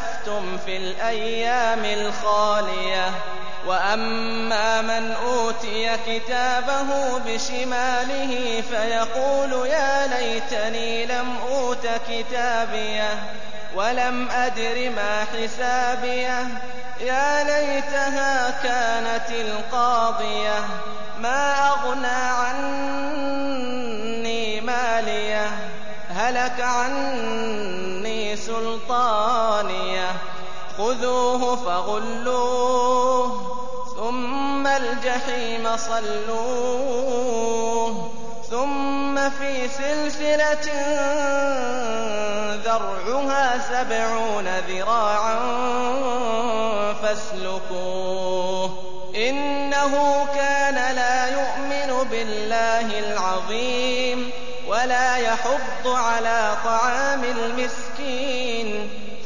بما أسلفتم في الأيام الخالية وأما من أوتي كتابه بشماله فيقول يا ليتني لم أوت كتابيه ولم أدر ما حسابيه يا ليتها كانت القاضية ما أغنى عني ماليه هلك عني سلطانية. خذوه فغلوه ثم الجحيم صلوه ثم في سلسلة ذرعها سبعون ذراعا فاسلكوه. إنه كان لا يؤمن بالله العظيم ولا يحض على طعام المسكين.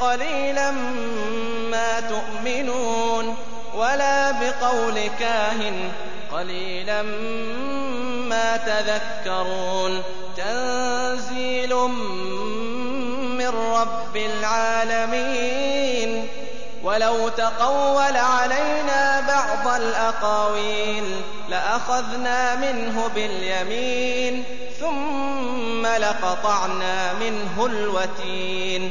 قليلا ما تؤمنون ولا بقول كاهن قليلا ما تذكرون تنزيل من رب العالمين ولو تقول علينا بعض الأقاويل لأخذنا منه باليمين ثم لقطعنا منه الوتين